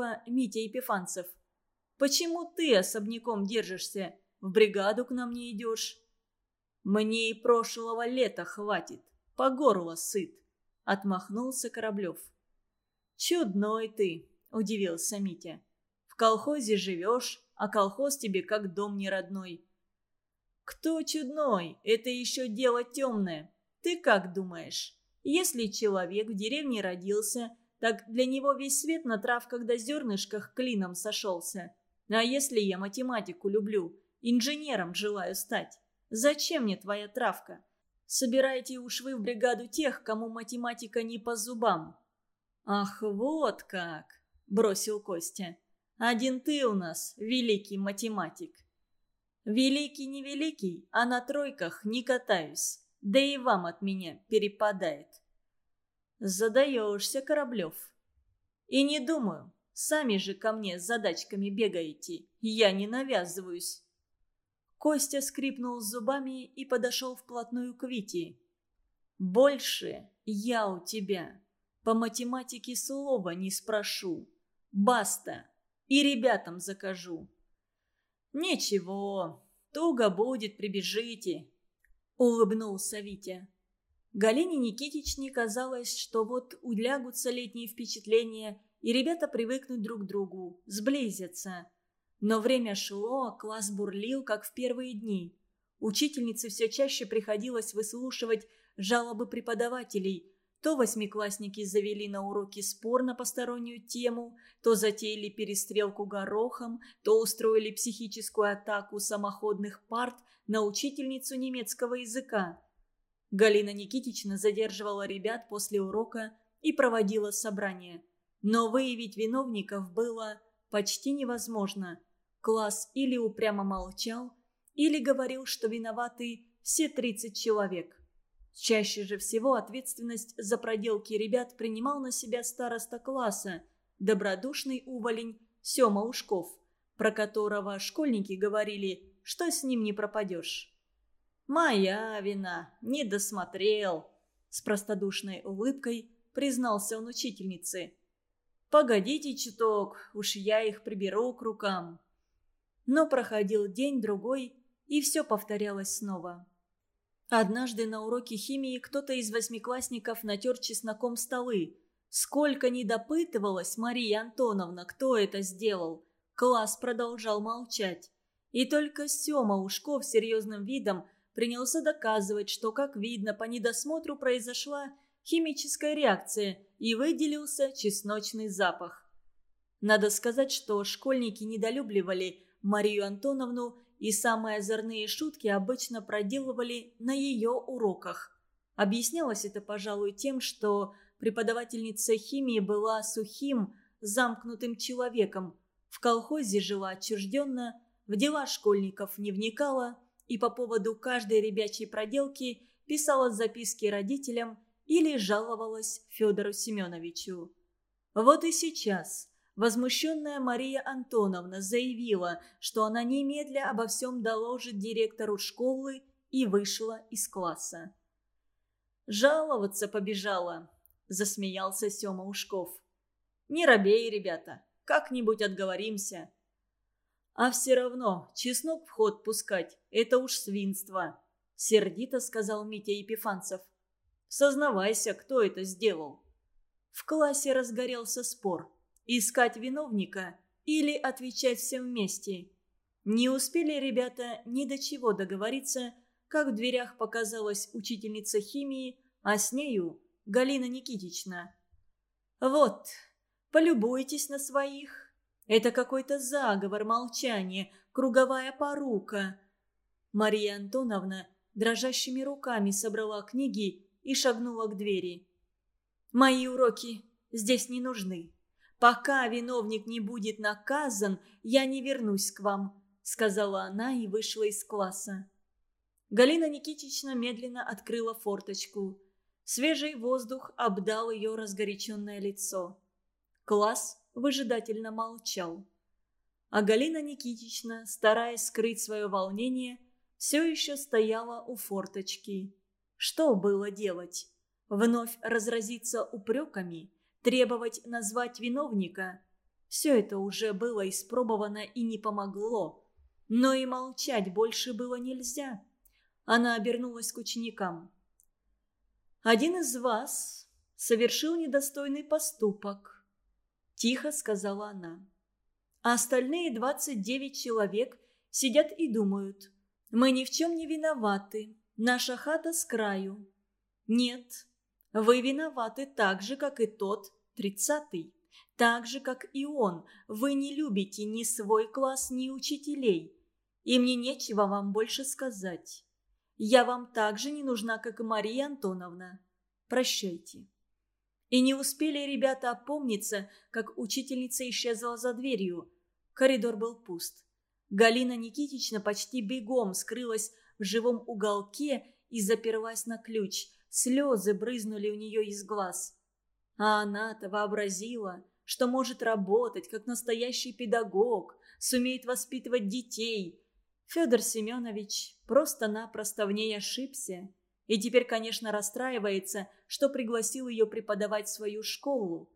Ушкова Митя Епифанцев. «Почему ты особняком держишься? В бригаду к нам не идешь?» «Мне и прошлого лета хватит. По горло сыт», — отмахнулся Кораблев. «Чудной ты», — удивился Митя. «В колхозе живешь, а колхоз тебе как дом не родной». «Кто чудной? Это еще дело темное. Ты как думаешь? Если человек в деревне родился, так для него весь свет на травках да зернышках клином сошелся. А если я математику люблю, инженером желаю стать, зачем мне твоя травка? Собирайте уж вы в бригаду тех, кому математика не по зубам». «Ах, вот как!» – бросил Костя. «Один ты у нас, великий математик». «Великий не великий, а на тройках не катаюсь, да и вам от меня перепадает». «Задаешься, Кораблев». «И не думаю, сами же ко мне с задачками бегаете, я не навязываюсь». Костя скрипнул зубами и подошел вплотную к Вите. «Больше я у тебя. По математике слова не спрошу. Баста. И ребятам закажу». «Ничего, туго будет, прибежите», — улыбнулся Витя. Галине Никитичне казалось, что вот улягутся летние впечатления, и ребята привыкнут друг к другу, сблизятся. Но время шло, класс бурлил, как в первые дни. Учительнице все чаще приходилось выслушивать жалобы преподавателей. То восьмиклассники завели на уроки спор на постороннюю тему, то затеяли перестрелку горохом, то устроили психическую атаку самоходных парт на учительницу немецкого языка. Галина Никитична задерживала ребят после урока и проводила собрание. Но выявить виновников было почти невозможно. Класс или упрямо молчал, или говорил, что виноваты все 30 человек. Чаще же всего ответственность за проделки ребят принимал на себя староста класса, добродушный уволень Сема Ушков, про которого школьники говорили, что с ним не пропадешь. «Моя вина, не досмотрел», — с простодушной улыбкой признался он учительнице. «Погодите чуток, уж я их приберу к рукам». Но проходил день-другой, и все повторялось снова. Однажды на уроке химии кто-то из восьмиклассников натер чесноком столы. Сколько ни допытывалась Мария Антоновна, кто это сделал, класс продолжал молчать. И только Сема Ушков серьезным видом – принялся доказывать, что, как видно, по недосмотру произошла химическая реакция и выделился чесночный запах. Надо сказать, что школьники недолюбливали Марию Антоновну и самые озорные шутки обычно проделывали на ее уроках. Объяснялось это, пожалуй, тем, что преподавательница химии была сухим, замкнутым человеком, в колхозе жила отчужденно, в дела школьников не вникала – и по поводу каждой ребячей проделки писала записки родителям или жаловалась Федору Семеновичу. Вот и сейчас возмущенная Мария Антоновна заявила, что она немедля обо всем доложит директору школы и вышла из класса. «Жаловаться побежала», – засмеялся Сема Ушков. «Не робей, ребята, как-нибудь отговоримся. «А все равно, чеснок в ход пускать – это уж свинство», – сердито сказал Митя Епифанцев. «Сознавайся, кто это сделал». В классе разгорелся спор – искать виновника или отвечать всем вместе. Не успели ребята ни до чего договориться, как в дверях показалась учительница химии, а с нею Галина Никитична. «Вот, полюбуйтесь на своих», это какой-то заговор, молчание, круговая порука. Мария Антоновна дрожащими руками собрала книги и шагнула к двери. «Мои уроки здесь не нужны. Пока виновник не будет наказан, я не вернусь к вам», — сказала она и вышла из класса. Галина Никитична медленно открыла форточку. Свежий воздух обдал ее разгоряченное лицо. Класс выжидательно молчал. А Галина Никитична, стараясь скрыть свое волнение, все еще стояла у форточки. Что было делать? Вновь разразиться упреками? Требовать назвать виновника? Все это уже было испробовано и не помогло. Но и молчать больше было нельзя. Она обернулась к ученикам. «Один из вас совершил недостойный поступок», – тихо сказала она. А остальные 29 человек сидят и думают. «Мы ни в чем не виноваты. Наша хата с краю». «Нет, вы виноваты так же, как и тот, тридцатый. Так же, как и он, вы не любите ни свой класс, ни учителей. И мне нечего вам больше сказать. Я вам так же не нужна, как и Мария Антоновна. Прощайте». И не успели ребята опомниться, как учительница исчезла за дверью. Коридор был пуст. Галина Никитична почти бегом скрылась в живом уголке и заперлась на ключ. Слезы брызнули у нее из глаз. А она-то вообразила, что может работать как настоящий педагог, сумеет воспитывать детей. Федор Семенович просто-напросто в ней ошибся. И теперь, конечно, расстраивается, что пригласил ее преподавать свою школу.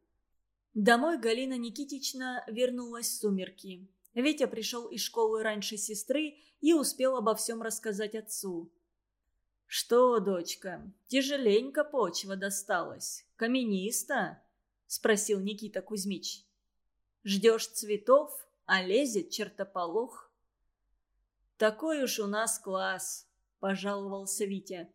Домой Галина Никитична вернулась в сумерки. Витя пришел из школы раньше сестры и успел обо всем рассказать отцу. «Что, дочка, тяжеленько почва досталась? Камениста?» – спросил Никита Кузьмич. «Ждешь цветов, а лезет чертополох?» «Такой уж у нас класс», – пожаловался Витя.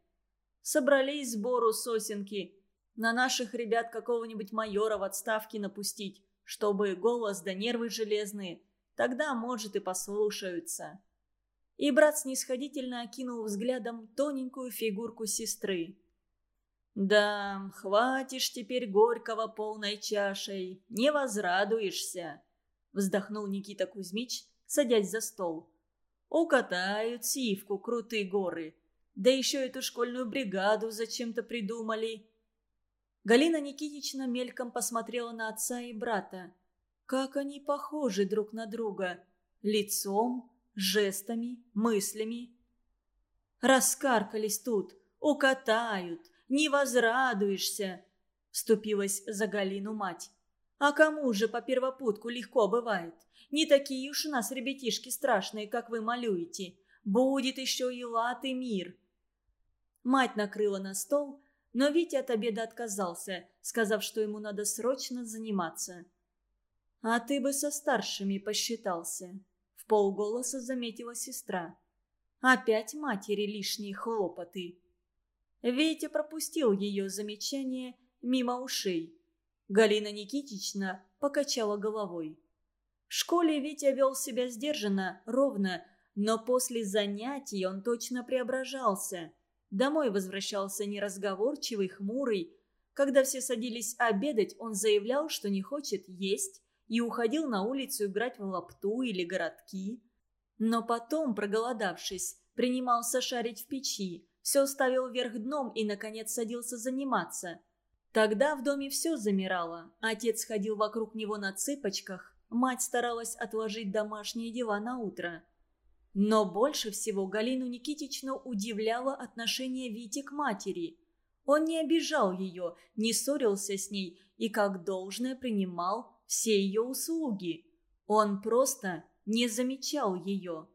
Собрались сбору сосенки. На наших ребят какого-нибудь майора в отставке напустить, чтобы голос да нервы железные. Тогда, может, и послушаются. И брат снисходительно окинул взглядом тоненькую фигурку сестры. «Да, хватишь теперь горького полной чашей, не возрадуешься», — вздохнул Никита Кузьмич, садясь за стол. «Укатают сивку крутые горы, да еще эту школьную бригаду зачем-то придумали. Галина Никитична мельком посмотрела на отца и брата. Как они похожи друг на друга. Лицом, жестами, мыслями. Раскаркались тут, укатают, не возрадуешься, вступилась за Галину мать. А кому же по первопутку легко бывает? Не такие уж у нас ребятишки страшные, как вы малюете. Будет еще и лад мир. Мать накрыла на стол, но Витя от обеда отказался, сказав, что ему надо срочно заниматься. «А ты бы со старшими посчитался», — в полголоса заметила сестра. «Опять матери лишние хлопоты». Витя пропустил ее замечание мимо ушей. Галина Никитична покачала головой. В школе Витя вел себя сдержанно, ровно, но после занятий он точно преображался. Домой возвращался неразговорчивый, хмурый. Когда все садились обедать, он заявлял, что не хочет есть, и уходил на улицу играть в лапту или городки. Но потом, проголодавшись, принимался шарить в печи, все ставил вверх дном и, наконец, садился заниматься. Тогда в доме все замирало. Отец ходил вокруг него на цыпочках, мать старалась отложить домашние дела на утро. Но больше всего Галину Никитичну удивляло отношение Вити к матери. Он не обижал ее, не ссорился с ней и как должное принимал все ее услуги. Он просто не замечал ее.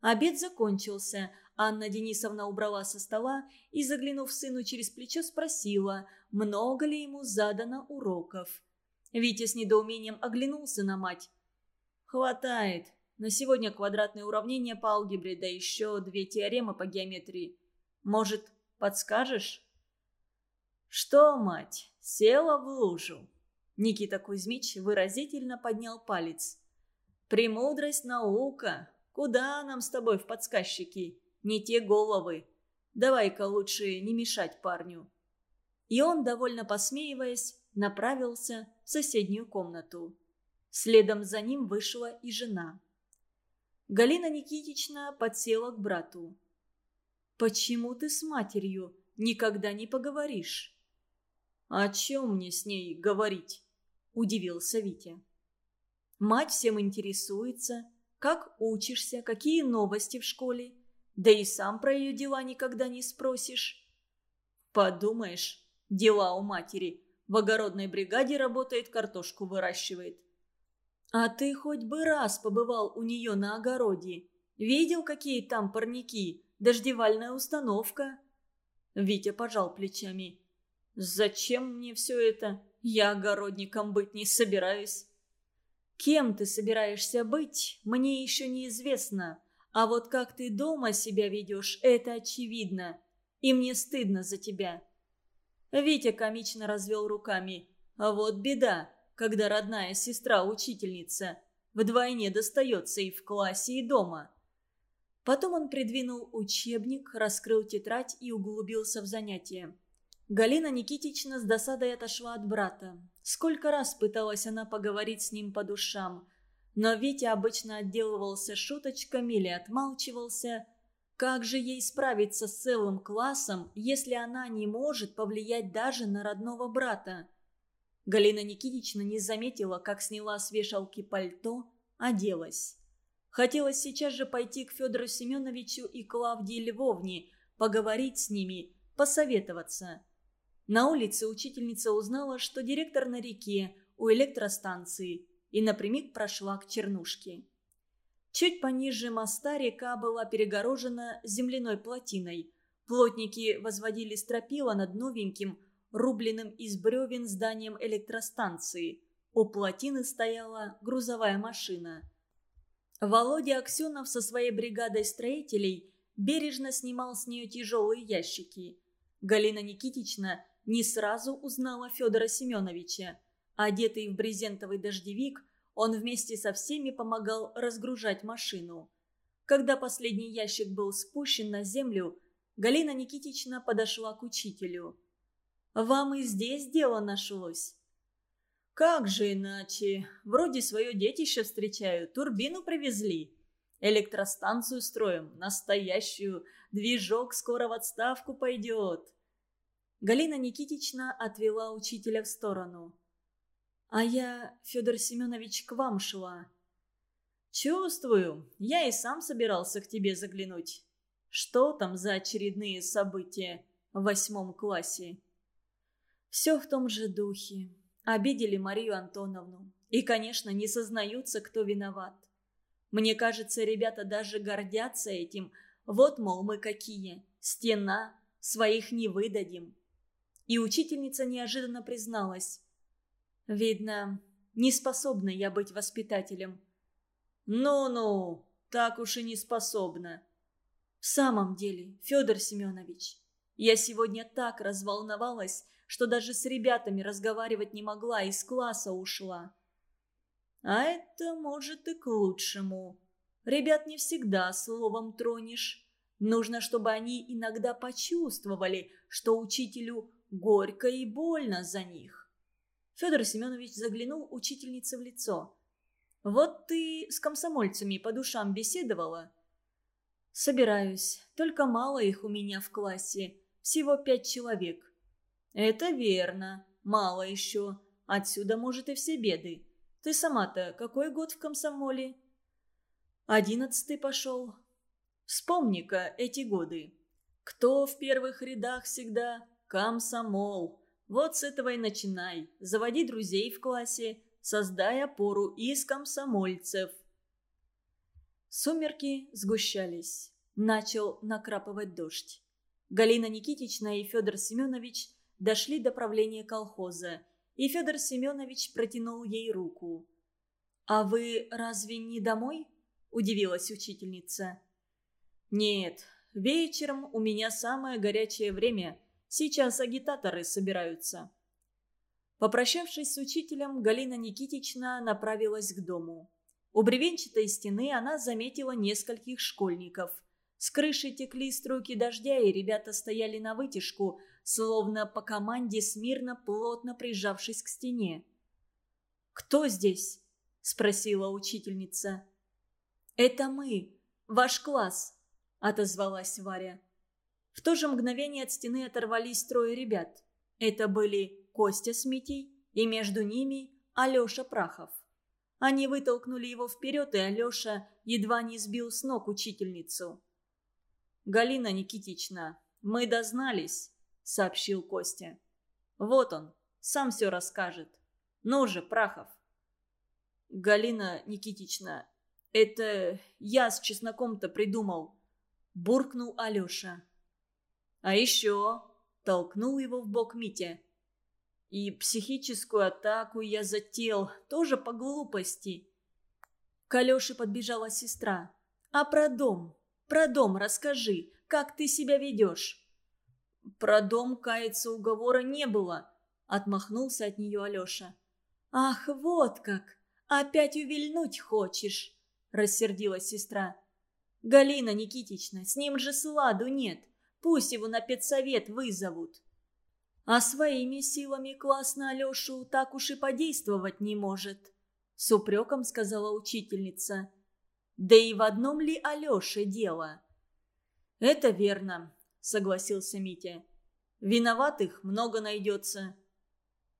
Обед закончился. Анна Денисовна убрала со стола и, заглянув сыну через плечо, спросила, много ли ему задано уроков. Витя с недоумением оглянулся на мать. «Хватает. На сегодня квадратные уравнения по алгебре, да еще две теоремы по геометрии. Может, подскажешь?» «Что, мать, села в лужу?» Никита Кузьмич выразительно поднял палец. «Премудрость наука. Куда нам с тобой в подсказчики? Не те головы. Давай-ка лучше не мешать парню». И он, довольно посмеиваясь, направился в соседнюю комнату. Следом за ним вышла и жена. Галина Никитична подсела к брату. «Почему ты с матерью никогда не поговоришь?» «О чем мне с ней говорить?» – удивился Витя. «Мать всем интересуется, как учишься, какие новости в школе, да и сам про ее дела никогда не спросишь». «Подумаешь, дела у матери. В огородной бригаде работает, картошку выращивает. А ты хоть бы раз побывал у нее на огороде. Видел, какие там парники? Дождевальная установка. Витя пожал плечами. «Зачем мне все это? Я огородником быть не собираюсь». «Кем ты собираешься быть, мне еще неизвестно. А вот как ты дома себя ведешь, это очевидно. И мне стыдно за тебя». Витя комично развел руками. «А вот беда когда родная сестра учительница. Вдвойне достается и в классе, и дома. Потом он придвинул учебник, раскрыл тетрадь и углубился в занятия. Галина Никитична с досадой отошла от брата. Сколько раз пыталась она поговорить с ним по душам. Но Витя обычно отделывался шуточками или отмалчивался. Как же ей справиться с целым классом, если она не может повлиять даже на родного брата? Галина Никитична не заметила, как сняла с вешалки пальто, оделась. Хотелось сейчас же пойти к Федору Семеновичу и Клавдии Львовне, поговорить с ними, посоветоваться. На улице учительница узнала, что директор на реке, у электростанции, и напрямик прошла к Чернушке. Чуть пониже моста река была перегорожена земляной плотиной. Плотники возводили стропила над новеньким, рубленным из бревен зданием электростанции. У плотины стояла грузовая машина. Володя Аксенов со своей бригадой строителей бережно снимал с нее тяжелые ящики. Галина Никитична не сразу узнала Федора Семеновича. Одетый в брезентовый дождевик, он вместе со всеми помогал разгружать машину. Когда последний ящик был спущен на землю, Галина Никитична подошла к учителю. Вам и здесь дело нашлось». «Как же иначе? Вроде свое детище встречаю, турбину привезли. Электростанцию строим, настоящую. Движок скоро в отставку пойдет». Галина Никитична отвела учителя в сторону. «А я, Федор Семенович, к вам шла». «Чувствую. Я и сам собирался к тебе заглянуть. Что там за очередные события в восьмом классе?» Все в том же духе. Обидели Марию Антоновну. И, конечно, не сознаются, кто виноват. Мне кажется, ребята даже гордятся этим. Вот, мол, мы какие. Стена. Своих не выдадим. И учительница неожиданно призналась. Видно, не способна я быть воспитателем. Ну-ну, так уж и не способна. В самом деле, Федор Семенович, я сегодня так разволновалась, что даже с ребятами разговаривать не могла, из класса ушла. А это может и к лучшему. Ребят не всегда словом тронешь. Нужно, чтобы они иногда почувствовали, что учителю горько и больно за них. Федор Семенович заглянул учительнице в лицо. «Вот ты с комсомольцами по душам беседовала?» «Собираюсь. Только мало их у меня в классе. Всего пять человек. «Это верно. Мало еще. Отсюда, может, и все беды. Ты сама-то какой год в комсомоле?» «Одиннадцатый пошел. Вспомни-ка эти годы. Кто в первых рядах всегда? Комсомол. Вот с этого и начинай. Заводи друзей в классе, создай опору из комсомольцев». Сумерки сгущались. Начал накрапывать дождь. Галина Никитична и Федор Семенович дошли до правления колхоза, и Федор Семенович протянул ей руку. «А вы разве не домой?» – удивилась учительница. «Нет, вечером у меня самое горячее время. Сейчас агитаторы собираются». Попрощавшись с учителем, Галина Никитична направилась к дому. У бревенчатой стены она заметила нескольких школьников. С крыши текли струйки дождя, и ребята стояли на вытяжку – словно по команде смирно, плотно прижавшись к стене. «Кто здесь?» – спросила учительница. «Это мы, ваш класс», – отозвалась Варя. В то же мгновение от стены оторвались трое ребят. Это были Костя с Митей и между ними Алеша Прахов. Они вытолкнули его вперед, и Алеша едва не сбил с ног учительницу. «Галина Никитична, мы дознались. — сообщил Костя. «Вот он, сам все расскажет. Ну же, Прахов». «Галина Никитична, это я с чесноком-то придумал», – буркнул Алеша. «А еще...» – толкнул его в бок Митя. «И психическую атаку я затеял, тоже по глупости». К Алёше подбежала сестра. «А про дом? Про дом расскажи, как ты себя ведешь?» «Про дом, каяться, уговора не было», — отмахнулся от нее Алеша. «Ах, вот как! Опять увильнуть хочешь!» — рассердилась сестра. «Галина Никитична, с ним же сладу нет. Пусть его на педсовет вызовут». «А своими силами классно Алешу так уж и подействовать не может», — с упреком сказала учительница. «Да и в одном ли Алёше дело?» «Это верно», — согласился Митя. «Виноватых много найдется».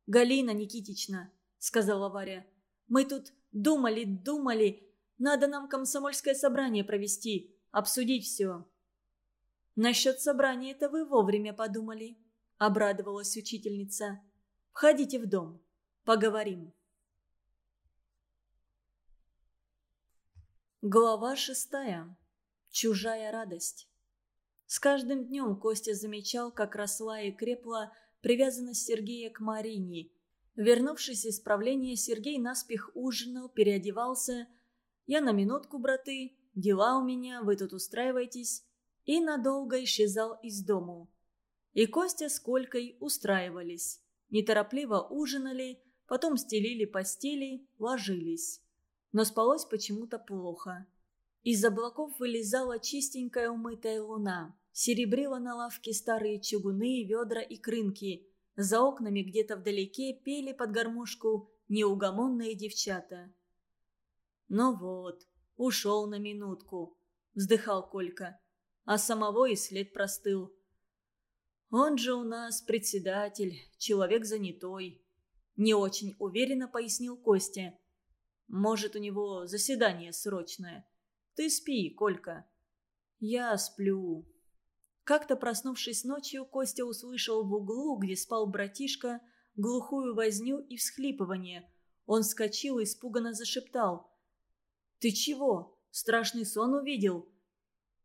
«Галина Никитична», — сказала Варя, — «мы тут думали, думали. Надо нам комсомольское собрание провести, обсудить все». «Насчет собрания это вы вовремя подумали», — обрадовалась учительница. «Входите в дом, поговорим». Глава шестая. Чужая радость. С каждым днем Костя замечал, как росла и крепла привязанность Сергея к Марине. Вернувшись из правления, Сергей наспех ужинал, переодевался. «Я на минутку, браты, дела у меня, вы тут устраивайтесь». И надолго исчезал из дому. И Костя с Колькой устраивались. Неторопливо ужинали, потом стелили постели, ложились но спалось почему-то плохо. Из облаков вылезала чистенькая умытая луна, серебрила на лавке старые чугуны, ведра и крынки. За окнами где-то вдалеке пели под гармошку неугомонные девчата. «Ну вот, ушел на минутку», — вздыхал Колька, а самого и след простыл. «Он же у нас председатель, человек занятой», — не очень уверенно пояснил Костя. Может, у него заседание срочное. Ты спи, Колька». «Я сплю». Как-то проснувшись ночью, Костя услышал в углу, где спал братишка, глухую возню и всхлипывание. Он вскочил и испуганно зашептал. «Ты чего? Страшный сон увидел?»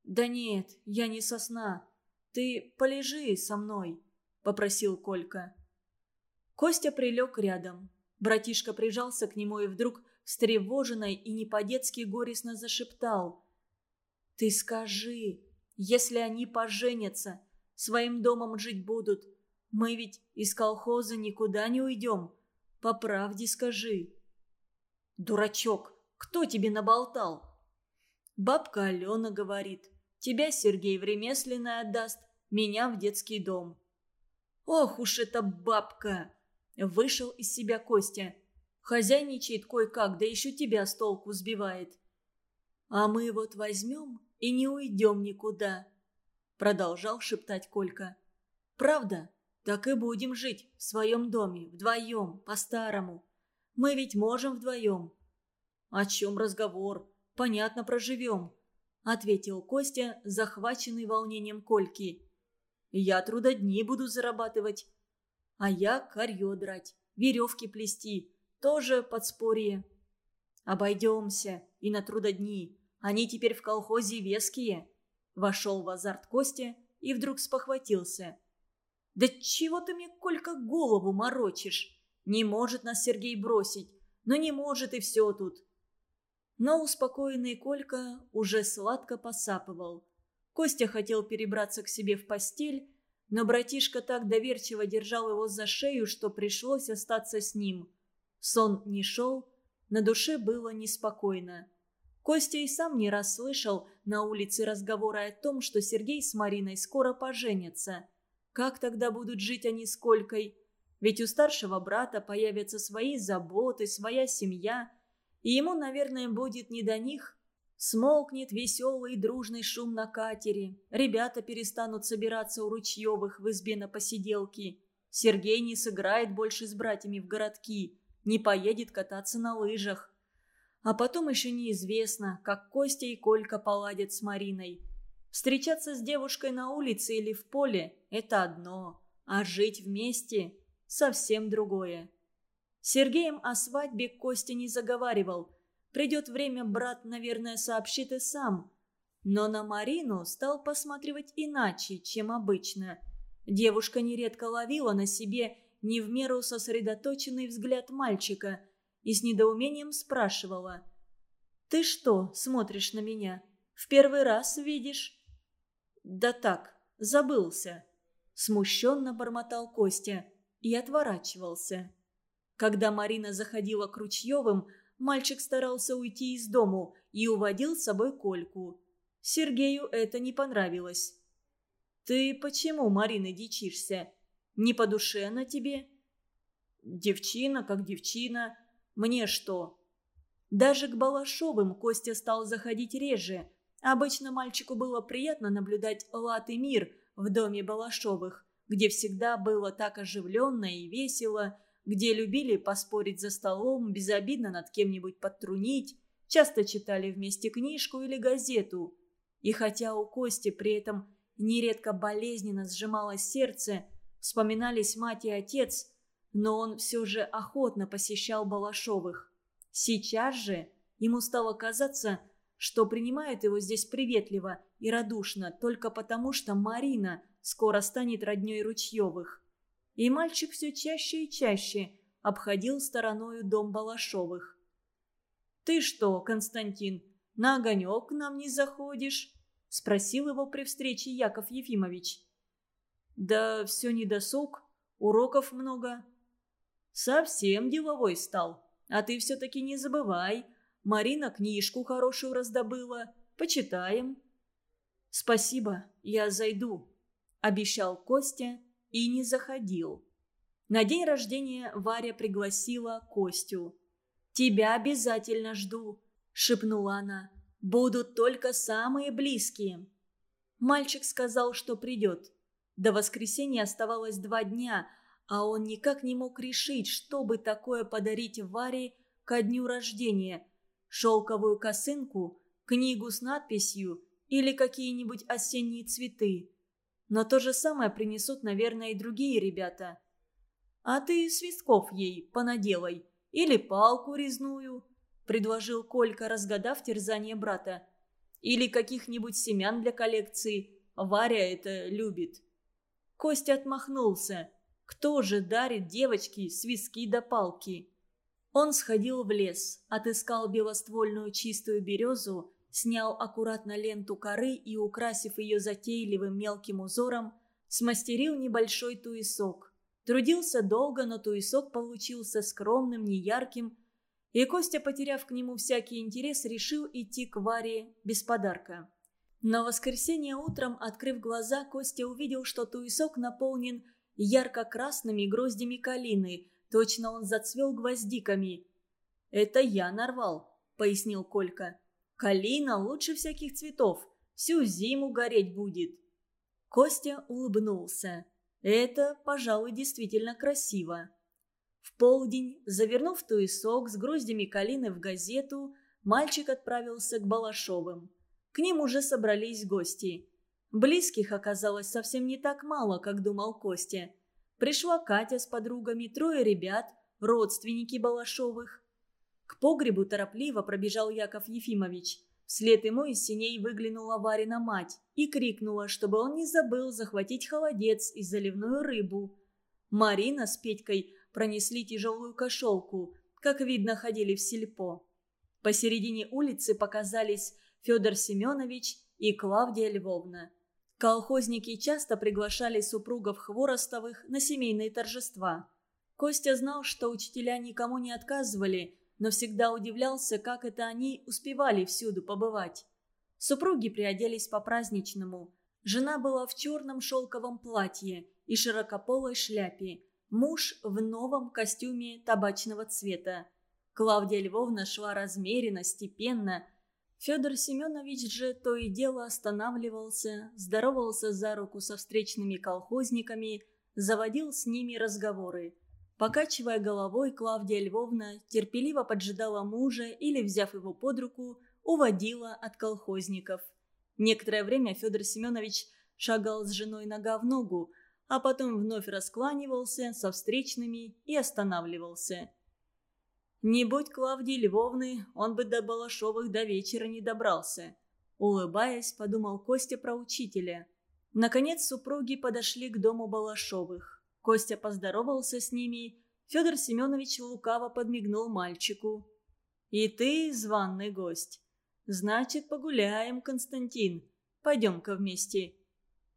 «Да нет, я не сосна. Ты полежи со мной», — попросил Колька. Костя прилег рядом. Братишка прижался к нему и вдруг встревоженной и не по-детски горестно зашептал. «Ты скажи, если они поженятся, своим домом жить будут, мы ведь из колхоза никуда не уйдем. По правде скажи». «Дурачок, кто тебе наболтал?» Бабка Алена говорит, тебя Сергей в ремесленное отдаст, меня в детский дом. «Ох уж эта бабка!» Вышел из себя Костя. Хозяйничает кое-как, да еще тебя с толку сбивает. А мы вот возьмем и не уйдем никуда, продолжал шептать Колька. Правда, так и будем жить в своем доме, вдвоем, по-старому. Мы ведь можем вдвоем. О чем разговор? Понятно, проживем, ответил Костя, захваченный волнением Кольки. Я трудодни буду зарабатывать, а я корье драть, веревки плести, тоже подспорье. Обойдемся и на трудодни. Они теперь в колхозе веские. Вошел в азарт Костя и вдруг спохватился. «Да чего ты мне, Колька, голову морочишь? Не может нас Сергей бросить. но не может и все тут». Но успокоенный Колька уже сладко посапывал. Костя хотел перебраться к себе в постель, но братишка так доверчиво держал его за шею, что пришлось остаться с ним – Сон не шел, на душе было неспокойно. Костя и сам не раз слышал на улице разговоры о том, что Сергей с Мариной скоро поженятся. Как тогда будут жить они с Колькой? Ведь у старшего брата появятся свои заботы, своя семья, и ему, наверное, будет не до них. Смолкнет веселый дружный шум на катере. Ребята перестанут собираться у Ручьевых в избе на посиделки. Сергей не сыграет больше с братьями в городки не поедет кататься на лыжах. А потом еще неизвестно, как Костя и Колька поладят с Мариной. Встречаться с девушкой на улице или в поле – это одно, а жить вместе – совсем другое. Сергеем о свадьбе Костя не заговаривал. Придет время, брат, наверное, сообщит и сам. Но на Марину стал посматривать иначе, чем обычно. Девушка нередко ловила на себе не в меру сосредоточенный взгляд мальчика и с недоумением спрашивала. «Ты что смотришь на меня? В первый раз видишь?» «Да так, забылся», – смущенно бормотал Костя и отворачивался. Когда Марина заходила к Ручьевым, мальчик старался уйти из дому и уводил с собой Кольку. Сергею это не понравилось. «Ты почему, Марина, дичишься? Не по душе она тебе?» «Девчина как девчина. Мне что?» Даже к Балашовым Костя стал заходить реже. Обычно мальчику было приятно наблюдать лад и мир в доме Балашовых, где всегда было так оживленно и весело, где любили поспорить за столом, безобидно над кем-нибудь подтрунить, часто читали вместе книжку или газету. И хотя у Кости при этом нередко болезненно сжималось сердце, вспоминались мать и отец, но он все же охотно посещал Балашовых. Сейчас же ему стало казаться, что принимают его здесь приветливо и радушно только потому, что Марина скоро станет родней Ручьевых. И мальчик все чаще и чаще обходил стороною дом Балашовых. «Ты что, Константин, на огонек к нам не заходишь?» – спросил его при встрече Яков Ефимович. «Да все не досуг, уроков много». «Совсем деловой стал, а ты все-таки не забывай. Марина книжку хорошую раздобыла. Почитаем». «Спасибо, я зайду», – обещал Костя и не заходил. На день рождения Варя пригласила Костю. «Тебя обязательно жду», – шепнула она. Будут только самые близкие». Мальчик сказал, что придет. До воскресенья оставалось два дня, а он никак не мог решить, что бы такое подарить Варе ко дню рождения. Шелковую косынку, книгу с надписью или какие-нибудь осенние цветы. Но то же самое принесут, наверное, и другие ребята. А ты свистков ей понаделай. Или палку резную предложил Колька, разгадав терзание брата. «Или каких-нибудь семян для коллекции. Варя это любит». Костя отмахнулся. «Кто же дарит девочке свиски да палки?» Он сходил в лес, отыскал белоствольную чистую березу, снял аккуратно ленту коры и, украсив ее затейливым мелким узором, смастерил небольшой туесок. Трудился долго, но туесок получился скромным, неярким, и Костя, потеряв к нему всякий интерес, решил идти к Варе без подарка. Но воскресенье утром, открыв глаза, Костя увидел, что туесок наполнен ярко-красными гроздями калины. Точно он зацвел гвоздиками. «Это я нарвал», — пояснил Колька. «Калина лучше всяких цветов. Всю зиму гореть будет». Костя улыбнулся. «Это, пожалуй, действительно красиво». В полдень, завернув туесок с гроздями калины в газету, мальчик отправился к Балашовым. К ним уже собрались гости. Близких оказалось совсем не так мало, как думал Костя. Пришла Катя с подругами, трое ребят, родственники Балашовых. К погребу торопливо пробежал Яков Ефимович. Вслед ему из синей выглянула Варина мать и крикнула, чтобы он не забыл захватить холодец и заливную рыбу. Марина с Петькой пронесли тяжелую кошелку, как видно, ходили в сельпо. Посередине улицы показались Федор Семенович и Клавдия Львовна. Колхозники часто приглашали супругов Хворостовых на семейные торжества. Костя знал, что учителя никому не отказывали, но всегда удивлялся, как это они успевали всюду побывать. Супруги приоделись по-праздничному. Жена была в черном шелковом платье и широкополой шляпе, Муж в новом костюме табачного цвета. Клавдия Львовна шла размеренно, степенно. Федор Семенович же то и дело останавливался, здоровался за руку со встречными колхозниками, заводил с ними разговоры. Покачивая головой, Клавдия Львовна терпеливо поджидала мужа или, взяв его под руку, уводила от колхозников. Некоторое время Федор Семенович шагал с женой нога в ногу, а потом вновь раскланивался со встречными и останавливался. Не будь Клавдии Львовны, он бы до Балашовых до вечера не добрался. Улыбаясь, подумал Костя про учителя. Наконец супруги подошли к дому Балашовых. Костя поздоровался с ними. Федор Семенович лукаво подмигнул мальчику. «И ты званный гость. Значит, погуляем, Константин. Пойдем-ка вместе».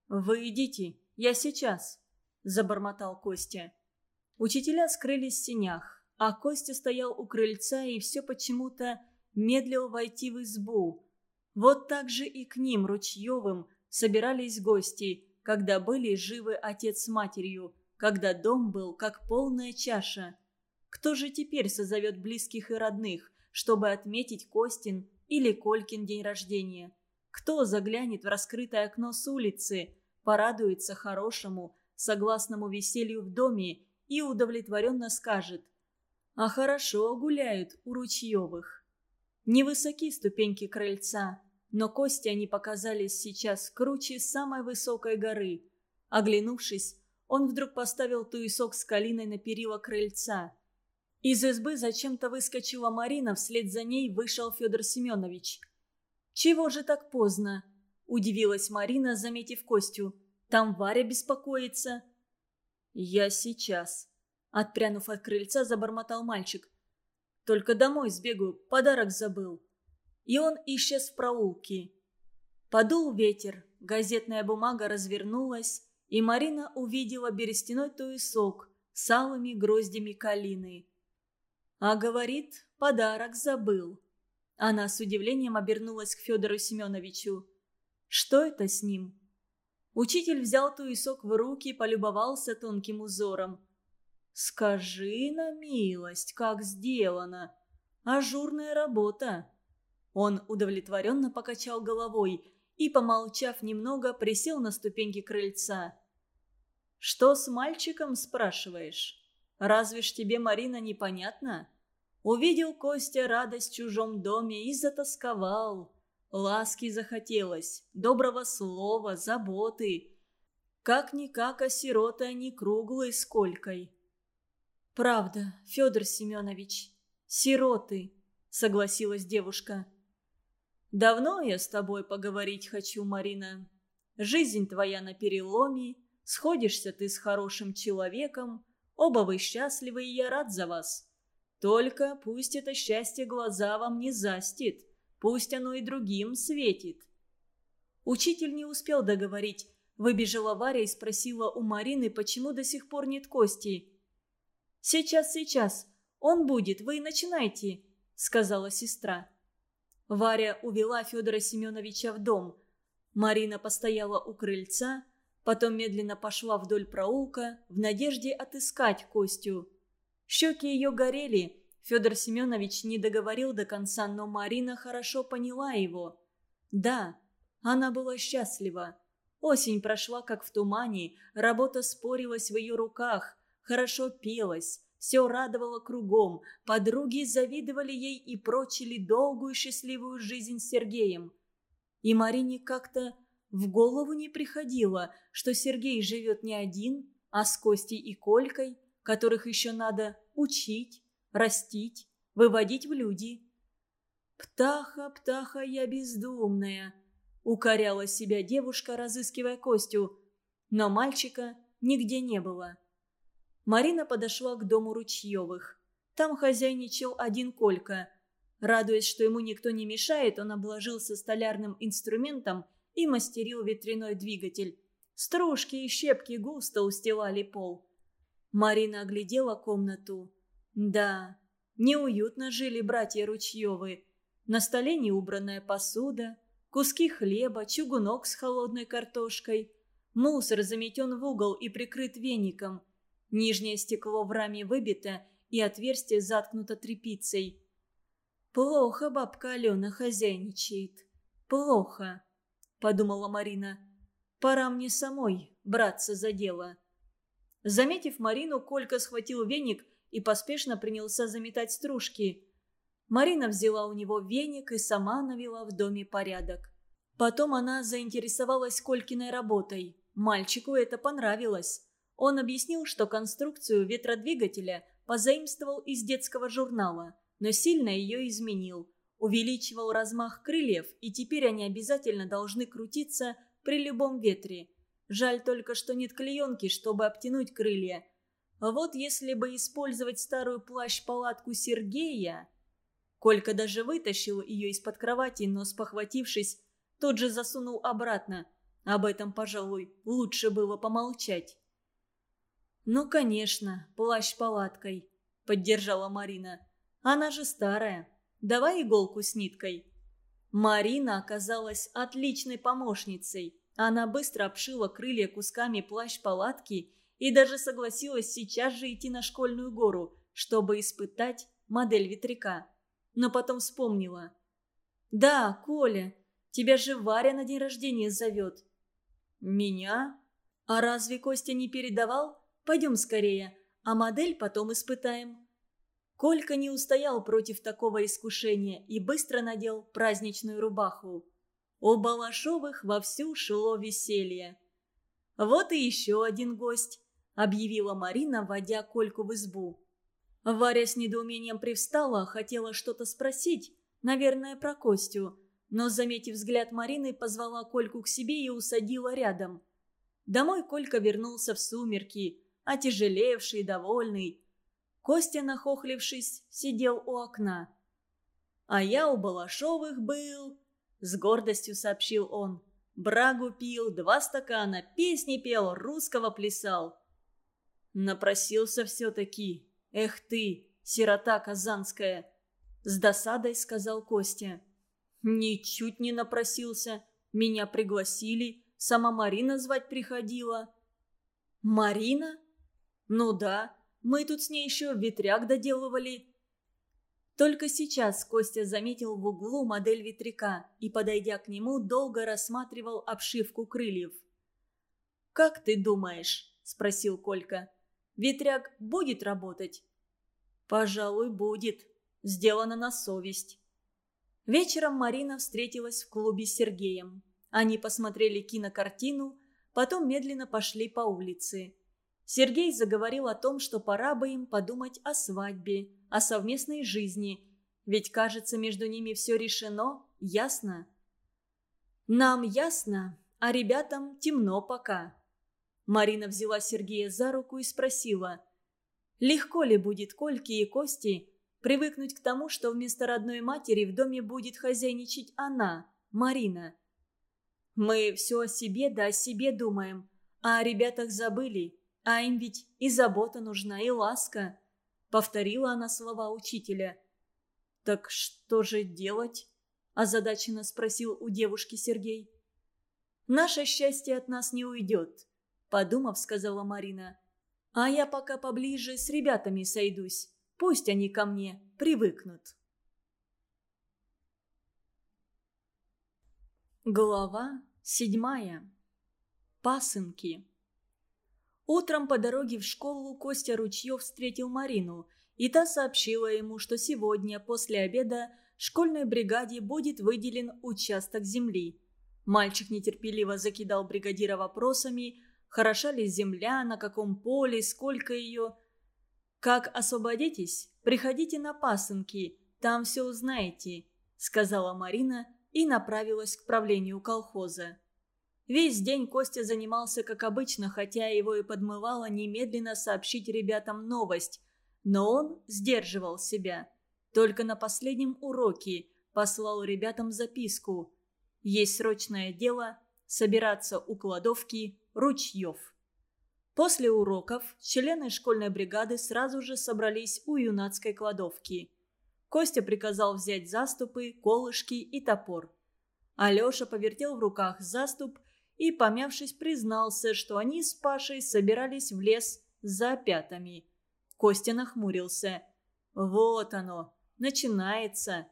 «Вы идите, я сейчас», – забормотал Костя. Учителя скрылись в синях, а Костя стоял у крыльца и все почему-то медлил войти в избу. Вот так же и к ним, Ручьевым, собирались гости, когда были живы отец с матерью, когда дом был как полная чаша. Кто же теперь созовет близких и родных, чтобы отметить Костин или Колькин день рождения? Кто заглянет в раскрытое окно с улицы, порадуется хорошему, согласному веселью в доме и удовлетворенно скажет «А хорошо гуляют у Ручьевых». Невысоки ступеньки крыльца, но кости они показались сейчас круче самой высокой горы. Оглянувшись, он вдруг поставил туесок с калиной на перила крыльца. Из избы зачем-то выскочила Марина, вслед за ней вышел Федор Семенович. «Чего же так поздно?» – удивилась Марина, заметив Костю. «Там Варя беспокоится». «Я сейчас», – отпрянув от крыльца, забормотал мальчик. «Только домой сбегаю, подарок забыл». И он исчез в проулке. Подул ветер, газетная бумага развернулась, и Марина увидела берестяной туесок с алыми гроздями калины. А говорит, подарок забыл. Она с удивлением обернулась к Федору Семеновичу. Что это с ним? Учитель взял туесок в руки и полюбовался тонким узором. «Скажи на милость, как сделано! Ажурная работа!» Он удовлетворенно покачал головой и, помолчав немного, присел на ступеньки крыльца. «Что с мальчиком, спрашиваешь? Разве ж тебе, Марина, непонятно?» Увидел Костя радость в чужом доме и затасковал. Ласки захотелось, доброго слова, заботы. Как-никак, а сироты они круглые сколькой. «Правда, Федор Семенович, сироты», — согласилась девушка. «Давно я с тобой поговорить хочу, Марина. Жизнь твоя на переломе, Сходишься ты с хорошим человеком, оба вы счастливы, и я рад за вас. Только пусть это счастье глаза вам не застит, пусть оно и другим светит». Учитель не успел договорить. Выбежала Варя и спросила у Марины, почему до сих пор нет Кости. «Сейчас, сейчас. Он будет, вы начинайте», — сказала сестра. Варя увела Федора Семеновича в дом. Марина постояла у крыльца, Потом медленно пошла вдоль проулка в надежде отыскать Костю. Щеки ее горели. Федор Семенович не договорил до конца, но Марина хорошо поняла его. Да, она была счастлива. Осень прошла как в тумане, работа спорилась в ее руках, хорошо пелась, все радовало кругом, подруги завидовали ей и прочили долгую счастливую жизнь с Сергеем. И Марине как-то в голову не приходило, что Сергей живет не один, а с Костей и Колькой, которых еще надо учить, растить, выводить в люди. «Птаха, птаха, я бездумная», — укоряла себя девушка, разыскивая Костю. Но мальчика нигде не было. Марина подошла к дому Ручьевых. Там хозяйничал один Колька. Радуясь, что ему никто не мешает, он обложился столярным инструментом и мастерил ветряной двигатель. Стружки и щепки густо устилали пол. Марина оглядела комнату. Да, неуютно жили братья Ручьевы. На столе неубранная посуда, куски хлеба, чугунок с холодной картошкой. Мусор заметен в угол и прикрыт веником. Нижнее стекло в раме выбито, и отверстие заткнуто тряпицей. Плохо бабка Алена хозяйничает. Плохо подумала Марина. «Пора мне самой браться за дело». Заметив Марину, Колька схватил веник и поспешно принялся заметать стружки. Марина взяла у него веник и сама навела в доме порядок. Потом она заинтересовалась Колькиной работой. Мальчику это понравилось. Он объяснил, что конструкцию ветродвигателя позаимствовал из детского журнала, но сильно ее изменил. Увеличивал размах крыльев, и теперь они обязательно должны крутиться при любом ветре. Жаль только, что нет клеенки, чтобы обтянуть крылья. А вот если бы использовать старую плащ-палатку Сергея... Колька даже вытащил ее из-под кровати, но, спохватившись, тот же засунул обратно. Об этом, пожалуй, лучше было помолчать. «Ну, конечно, плащ палаткой», — поддержала Марина. «Она же старая. Давай иголку с ниткой». Марина оказалась отличной помощницей. Она быстро обшила крылья кусками плащ-палатки и даже согласилась сейчас же идти на школьную гору, чтобы испытать модель ветряка. Но потом вспомнила. «Да, Коля, тебя же Варя на день рождения зовет». «Меня? А разве Костя не передавал?» Пойдем скорее, а модель потом испытаем». Колька не устоял против такого искушения и быстро надел праздничную рубаху. У Балашовых вовсю шло веселье. «Вот и еще один гость», — объявила Марина, вводя Кольку в избу. Варя с недоумением привстала, хотела что-то спросить, наверное, про Костю, но, заметив взгляд Марины, позвала Кольку к себе и усадила рядом. Домой Колька вернулся в сумерки, отяжелевший довольный. Костя, нахохлившись, сидел у окна. «А я у Балашовых был», — с гордостью сообщил он. «Брагу пил, два стакана, песни пел, русского плясал». Напросился все-таки. «Эх ты, сирота казанская!» С досадой сказал Костя. «Ничуть не напросился. Меня пригласили. Сама Марина звать приходила». «Марина?» «Ну да, мы тут с ней еще ветряк доделывали». Только сейчас Костя заметил в углу модель ветряка и, подойдя к нему, долго рассматривал обшивку крыльев. «Как ты думаешь?» – спросил Колька. «Ветряк будет работать?» «Пожалуй, будет. Сделано на совесть». Вечером Марина встретилась в клубе с Сергеем. Они посмотрели кинокартину, потом медленно пошли по улице. Сергей заговорил о том, что пора бы им подумать о свадьбе, о совместной жизни, ведь, кажется, между ними все решено, ясно. «Нам ясно, а ребятам темно пока». Марина взяла Сергея за руку и спросила, легко ли будет Кольке и Кости привыкнуть к тому, что вместо родной матери в доме будет хозяйничать она, Марина. «Мы все о себе да о себе думаем, а о ребятах забыли. А им ведь и забота нужна, и ласка», — повторила она слова учителя. «Так что же делать?» — озадаченно спросил у девушки Сергей. «Наше счастье от нас не уйдет», — подумав, сказала Марина. «А я пока поближе с ребятами сойдусь. Пусть они ко мне привыкнут». Глава седьмая. Пасынки. Утром по дороге в школу Костя Ручьев встретил Марину, и та сообщила ему, что сегодня, после обеда, школьной бригаде будет выделен участок земли. Мальчик нетерпеливо закидал бригадира вопросами, хороша ли земля, на каком поле, сколько ее. «Как освободитесь, приходите на пасынки, там все узнаете», — сказала Марина и направилась к правлению колхоза. Весь день Костя занимался как обычно, хотя его и подмывало немедленно сообщить ребятам новость. Но он сдерживал себя. Только на последнем уроке послал ребятам записку. Есть срочное дело – собираться у кладовки Ручьев. После уроков члены школьной бригады сразу же собрались у юнацкой кладовки. Костя приказал взять заступы, колышки и топор. Алеша повертел в руках заступ – и, помявшись, признался, что они с Пашей собирались в лес за пятами. Костя нахмурился. «Вот оно, начинается».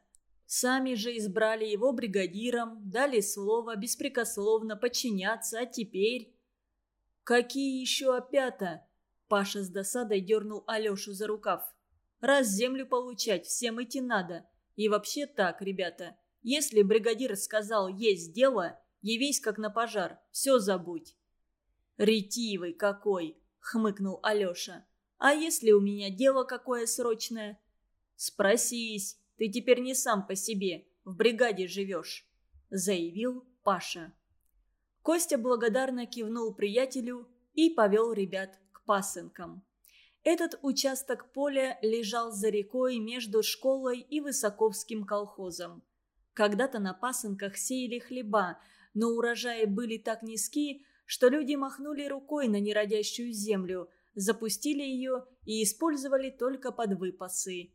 Сами же избрали его бригадиром, дали слово беспрекословно подчиняться, а теперь... «Какие еще опята?» Паша с досадой дернул Алешу за рукав. «Раз землю получать, всем идти надо. И вообще так, ребята, если бригадир сказал «есть дело», Явись как на пожар, все забудь». «Ретивый какой!» — хмыкнул Алеша. А если у меня дело какое срочное? Спросись, ты теперь не сам по себе, в бригаде живешь, заявил Паша. Костя благодарно кивнул приятелю и повел ребят к пасынкам. Этот участок поля лежал за рекой между школой и Высоковским колхозом. Когда-то на пасынках сеяли хлеба, но урожаи были так низки, что люди махнули рукой на неродящую землю, запустили ее и использовали только под выпасы.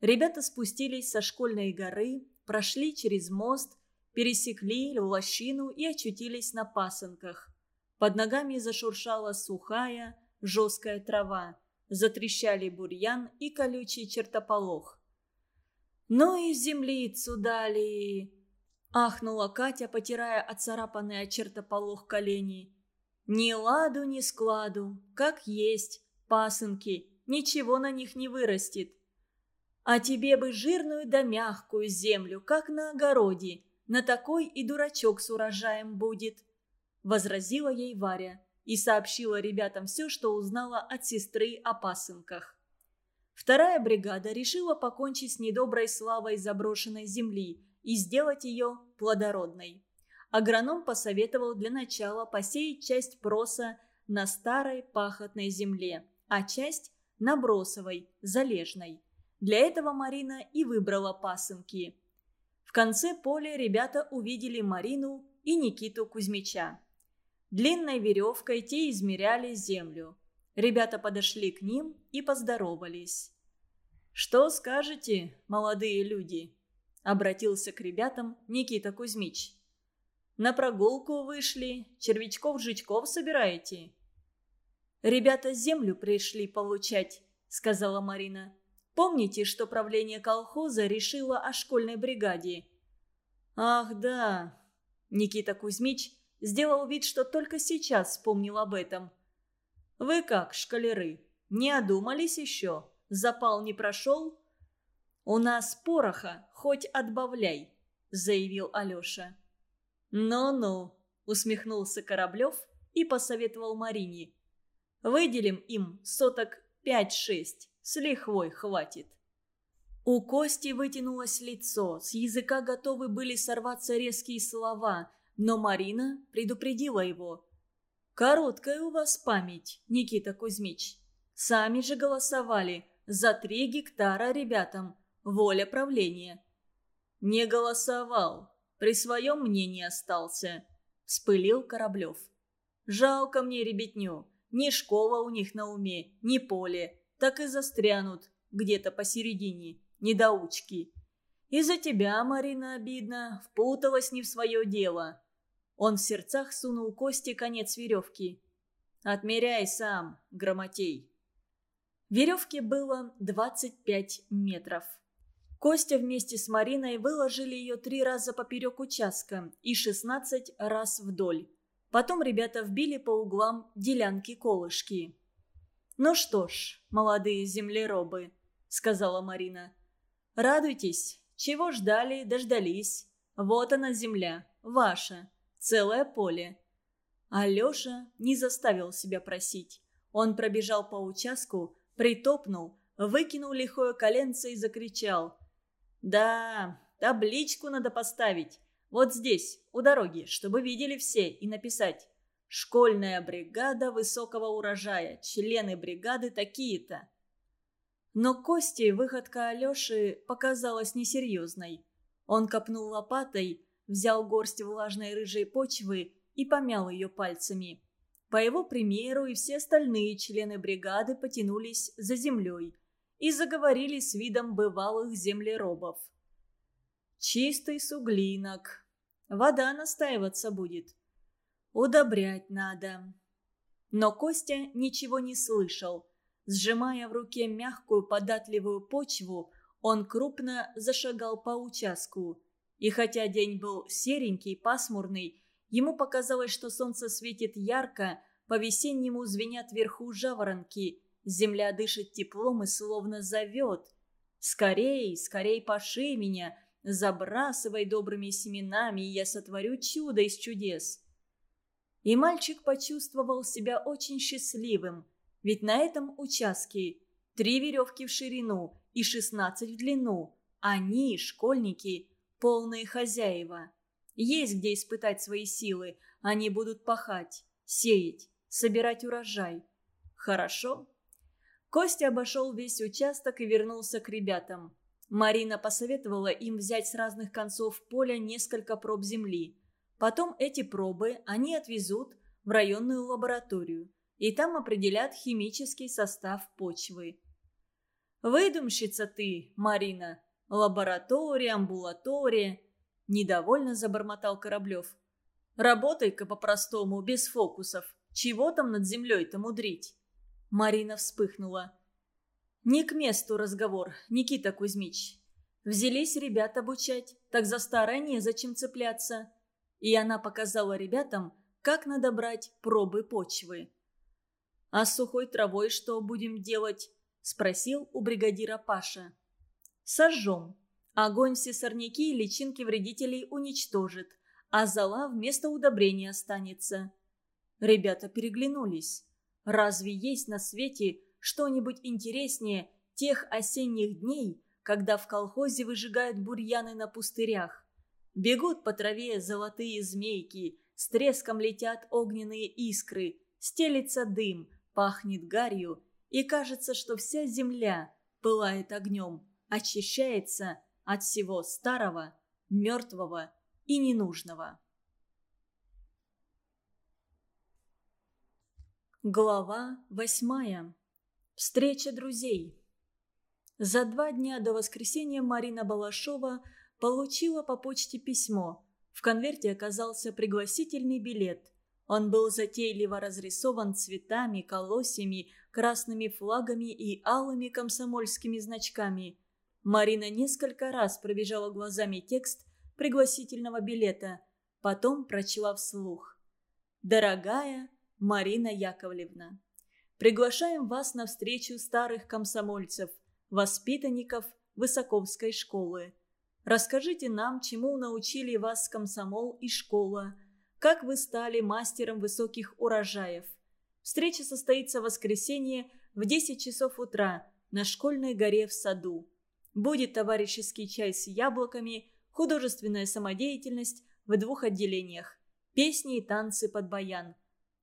Ребята спустились со школьной горы, прошли через мост, пересекли лощину и очутились на пасынках. Под ногами зашуршала сухая, жесткая трава затрещали бурьян и колючий чертополох. «Ну и землицу дали!» – ахнула Катя, потирая оцарапанный чертополох колени. «Ни ладу, ни складу, как есть, пасынки, ничего на них не вырастет. А тебе бы жирную да мягкую землю, как на огороде, на такой и дурачок с урожаем будет», – возразила ей Варя и сообщила ребятам все, что узнала от сестры о пасынках. Вторая бригада решила покончить с недоброй славой заброшенной земли и сделать ее плодородной. Агроном посоветовал для начала посеять часть проса на старой пахотной земле, а часть – на бросовой, залежной. Для этого Марина и выбрала пасынки. В конце поля ребята увидели Марину и Никиту Кузьмича. Длинной веревкой те измеряли землю. Ребята подошли к ним и поздоровались. «Что скажете, молодые люди?» – обратился к ребятам Никита Кузьмич. «На прогулку вышли, червячков-жучков собираете?» «Ребята землю пришли получать», – сказала Марина. «Помните, что правление колхоза решило о школьной бригаде?» «Ах, да!» Никита Кузьмич – сделал вид, что только сейчас вспомнил об этом. «Вы как, шкалеры, не одумались еще? Запал не прошел?» «У нас пороха, хоть отбавляй», — заявил Алеша. «Ну-ну», — усмехнулся Кораблев и посоветовал Марине. «Выделим им соток пять-шесть, с лихвой хватит». У Кости вытянулось лицо, с языка готовы были сорваться резкие слова — но Марина предупредила его. «Короткая у вас память, Никита Кузьмич. Сами же голосовали за три гектара ребятам. Воля правления». «Не голосовал. При своем мнении остался», – вспылил Кораблев. «Жалко мне ребятню. Ни школа у них на уме, ни поле. Так и застрянут где-то посередине, недоучки. Из-за тебя, Марина, обидно, впуталась не в свое дело. Он в сердцах сунул Косте конец веревки. «Отмеряй сам, грамотей». Веревке было 25 метров. Костя вместе с Мариной выложили ее три раза поперек участка и 16 раз вдоль. Потом ребята вбили по углам делянки-колышки. «Ну что ж, молодые землеробы», — сказала Марина. «Радуйтесь, чего ждали, дождались. Вот она земля, ваша целое поле. Алеша не заставил себя просить. Он пробежал по участку, притопнул, выкинул лихое коленце и закричал. «Да, табличку надо поставить. Вот здесь, у дороги, чтобы видели все, и написать. Школьная бригада высокого урожая, члены бригады такие-то». Но Косте выходка Алеши показалась несерьезной. Он копнул лопатой, взял горсть влажной рыжей почвы и помял ее пальцами. По его примеру и все остальные члены бригады потянулись за землей и заговорили с видом бывалых землеробов. «Чистый суглинок. Вода настаиваться будет. Удобрять надо». Но Костя ничего не слышал. Сжимая в руке мягкую податливую почву, он крупно зашагал по участку – и хотя день был серенький, пасмурный, ему показалось, что солнце светит ярко, по-весеннему звенят вверху жаворонки, земля дышит теплом и словно зовет. «Скорей, скорей поши меня, забрасывай добрыми семенами, и я сотворю чудо из чудес». И мальчик почувствовал себя очень счастливым, Ведь на этом участке три веревки в ширину и шестнадцать в длину. Они, школьники, полные хозяева. Есть где испытать свои силы. Они будут пахать, сеять, собирать урожай. Хорошо? Костя обошел весь участок и вернулся к ребятам. Марина посоветовала им взять с разных концов поля несколько проб земли. Потом эти пробы они отвезут в районную лабораторию, и там определят химический состав почвы. «Выдумщица ты, Марина! Лаборатория, амбулатория!» – недовольно забормотал Кораблев. «Работай-ка по-простому, без фокусов. Чего там над землей-то мудрить?» Марина вспыхнула. «Не к месту разговор, Никита Кузьмич. Взялись ребят обучать, так за старое незачем цепляться». И она показала ребятам, как надо брать пробы почвы. «А с сухой травой что будем делать?» – спросил у бригадира Паша. «Сожжем. Огонь все сорняки и личинки вредителей уничтожит, а зола вместо удобрения останется». Ребята переглянулись. Разве есть на свете что-нибудь интереснее тех осенних дней, когда в колхозе выжигают бурьяны на пустырях? Бегут по траве золотые змейки, с треском летят огненные искры, стелится дым, пахнет гарью, и кажется, что вся земля пылает огнем, очищается от всего старого, мертвого и ненужного. Глава восьмая. Встреча друзей. За два дня до воскресенья Марина Балашова получила по почте письмо. В конверте оказался пригласительный билет. Он был затейливо разрисован цветами, колосьями, красными флагами и алыми комсомольскими значками. Марина несколько раз пробежала глазами текст пригласительного билета, потом прочла вслух. «Дорогая Марина Яковлевна, приглашаем вас на встречу старых комсомольцев, воспитанников Высоковской школы. Расскажите нам, чему научили вас комсомол и школа – как вы стали мастером высоких урожаев. Встреча состоится в воскресенье в 10 часов утра на школьной горе в саду. Будет товарищеский чай с яблоками, художественная самодеятельность в двух отделениях, песни и танцы под баян.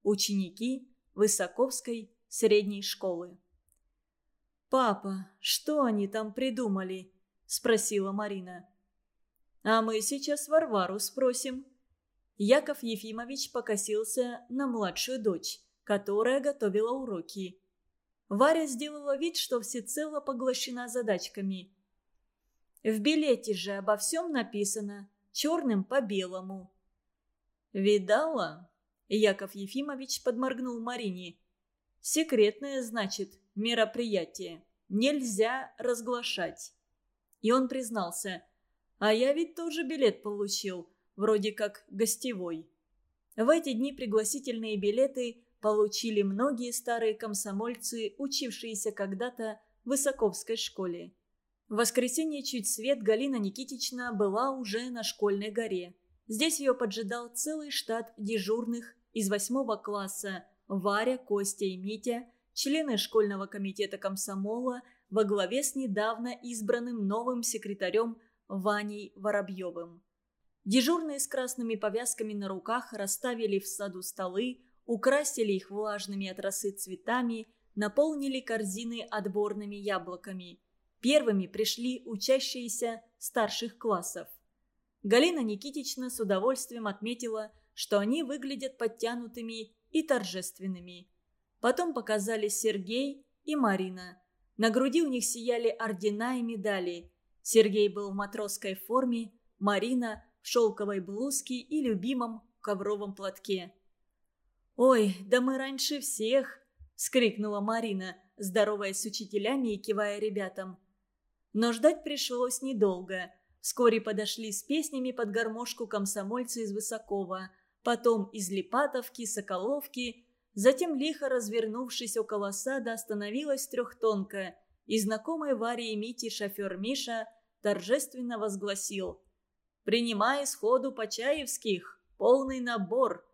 Ученики Высоковской средней школы. «Папа, что они там придумали?» – спросила Марина. «А мы сейчас Варвару спросим», Яков Ефимович покосился на младшую дочь, которая готовила уроки. Варя сделала вид, что всецело поглощена задачками. В билете же обо всем написано, черным по белому. «Видала?» – Яков Ефимович подморгнул Марине. «Секретное, значит, мероприятие. Нельзя разглашать». И он признался. «А я ведь тоже билет получил вроде как гостевой. В эти дни пригласительные билеты получили многие старые комсомольцы, учившиеся когда-то в Высоковской школе. В воскресенье чуть свет Галина Никитична была уже на школьной горе. Здесь ее поджидал целый штат дежурных из восьмого класса Варя, Костя и Митя, члены школьного комитета комсомола во главе с недавно избранным новым секретарем Ваней Воробьевым. Дежурные с красными повязками на руках расставили в саду столы, украсили их влажными от росы цветами, наполнили корзины отборными яблоками. Первыми пришли учащиеся старших классов. Галина Никитична с удовольствием отметила, что они выглядят подтянутыми и торжественными. Потом показались Сергей и Марина. На груди у них сияли ордена и медали. Сергей был в матросской форме, Марина – в шелковой блузке и любимом ковровом платке. «Ой, да мы раньше всех!» – скрикнула Марина, здороваясь с учителями и кивая ребятам. Но ждать пришлось недолго. Вскоре подошли с песнями под гармошку комсомольцы из Высокова, потом из Липатовки, Соколовки, затем, лихо развернувшись около сада, остановилась трехтонка, и знакомый Варе и Мите шофер Миша торжественно возгласил – принимая сходу Почаевских, полный набор.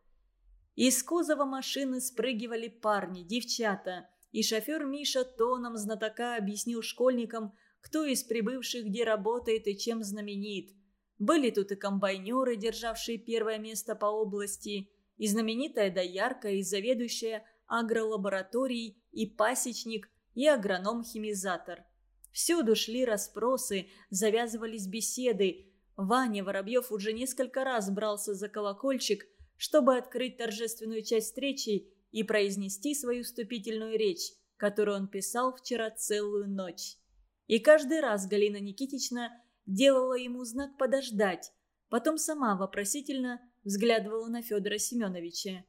Из кузова машины спрыгивали парни, девчата, и шофер Миша тоном знатока объяснил школьникам, кто из прибывших где работает и чем знаменит. Были тут и комбайнеры, державшие первое место по области, и знаменитая доярка, и заведующая агролабораторией, и пасечник, и агроном-химизатор. Всюду шли расспросы, завязывались беседы. Ваня Воробьев уже несколько раз брался за колокольчик, чтобы открыть торжественную часть встречи и произнести свою вступительную речь, которую он писал вчера целую ночь. И каждый раз Галина Никитична делала ему знак подождать, потом сама вопросительно взглядывала на Федора Семеновича.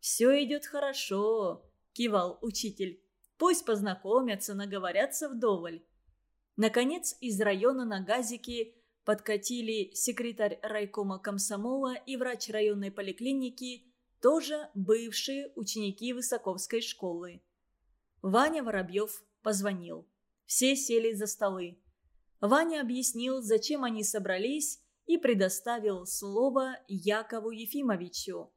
«Все идет хорошо», – кивал учитель. «Пусть познакомятся, наговорятся вдоволь». Наконец, из района на газике подкатили секретарь райкома комсомола и врач районной поликлиники, тоже бывшие ученики Высоковской школы. Ваня Воробьев позвонил. Все сели за столы. Ваня объяснил, зачем они собрались, и предоставил слово Якову Ефимовичу.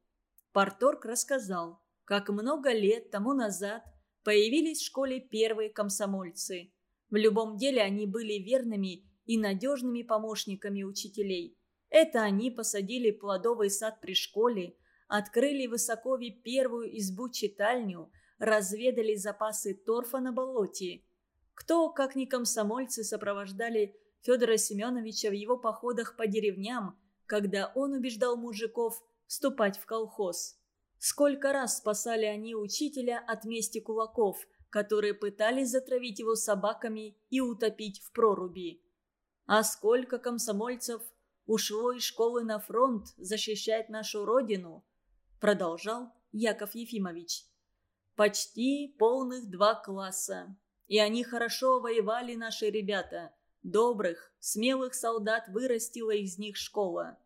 Парторг рассказал, как много лет тому назад появились в школе первые комсомольцы. В любом деле они были верными и надежными помощниками учителей. Это они посадили плодовый сад при школе, открыли в Высокове первую избу-читальню, разведали запасы торфа на болоте – кто, как ни комсомольцы, сопровождали Федора Семеновича в его походах по деревням, когда он убеждал мужиков вступать в колхоз? Сколько раз спасали они учителя от мести кулаков, которые пытались затравить его собаками и утопить в проруби? А сколько комсомольцев ушло из школы на фронт защищать нашу родину? Продолжал Яков Ефимович. Почти полных два класса. И они хорошо воевали, наши ребята. Добрых, смелых солдат вырастила из них школа.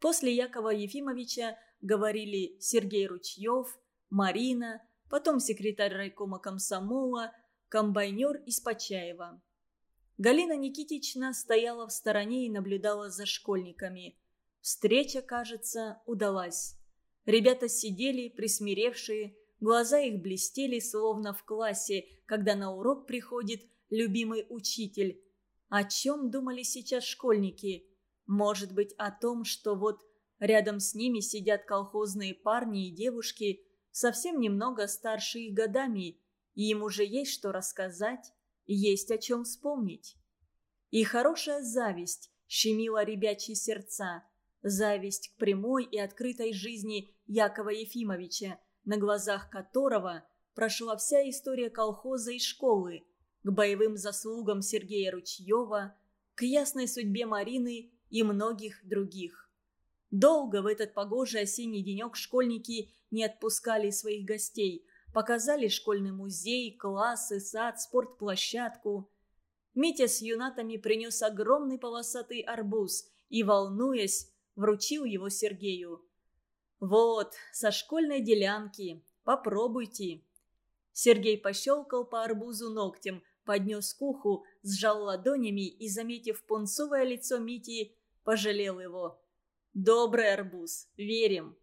После Якова Ефимовича говорили Сергей Ручьев, Марина, потом секретарь райкома комсомола, комбайнер из Почаева. Галина Никитична стояла в стороне и наблюдала за школьниками. Встреча, кажется, удалась. Ребята сидели, присмиревшие, Глаза их блестели, словно в классе, когда на урок приходит любимый учитель. О чем думали сейчас школьники? Может быть, о том, что вот рядом с ними сидят колхозные парни и девушки, совсем немного старше их годами, и им уже есть что рассказать, есть о чем вспомнить. И хорошая зависть щемила ребячьи сердца, зависть к прямой и открытой жизни Якова Ефимовича, на глазах которого прошла вся история колхоза и школы, к боевым заслугам Сергея Ручьева, к ясной судьбе Марины и многих других. Долго в этот погожий осенний денек школьники не отпускали своих гостей, показали школьный музей, классы, сад, спортплощадку. Митя с юнатами принес огромный полосатый арбуз и, волнуясь, вручил его Сергею. «Вот, со школьной делянки. Попробуйте». Сергей пощелкал по арбузу ногтем, поднес к уху, сжал ладонями и, заметив пунцовое лицо Мити, пожалел его. «Добрый арбуз, верим».